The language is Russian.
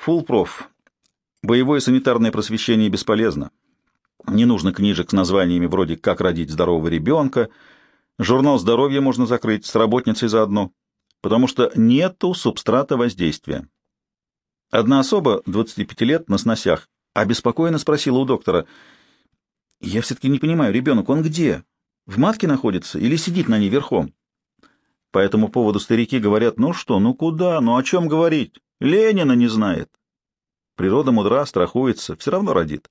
Фулпроф. Боевое санитарное просвещение бесполезно. Не нужно книжек с названиями вроде «Как родить здорового ребенка», журнал здоровья можно закрыть с работницей заодно, потому что нету субстрата воздействия. Одна особа, 25 лет, на сносях, обеспокоенно спросила у доктора, «Я все-таки не понимаю, ребенок, он где? В матке находится или сидит на ней верхом?» По этому поводу старики говорят, «Ну что, ну куда, ну о чем говорить? Ленина не знает». Природа мудра, страхуется, все равно родит.